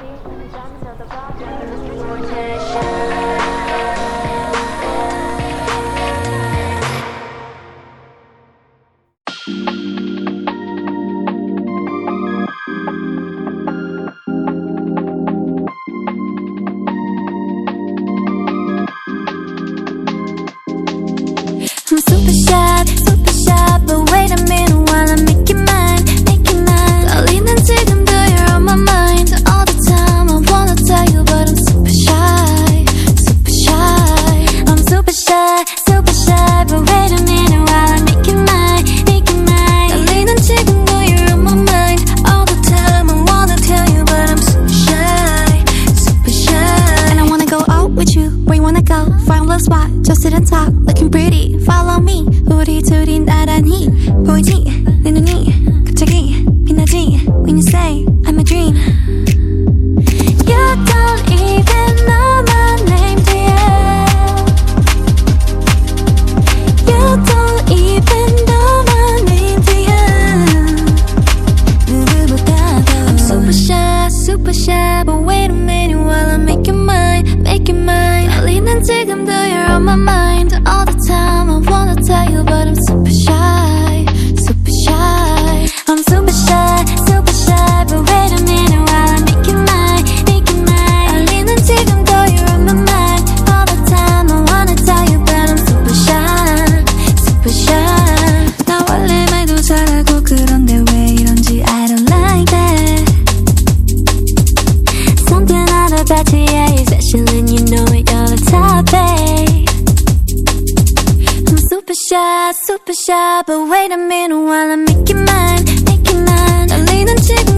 心。spot, just sit and talk, looking pretty. Follow me, 우리 둘이 나란히 보이지 내 눈이 갑자기 빛나지 when you say I'm a dream. You don't even know my name, do you? You don't even know my name, do you? super shy, super shy, but wait a minute while I make your mind, make your mind. 지금도 mamá. super shy, but wait a minute while I make you mine, make you mine. 달리는 지구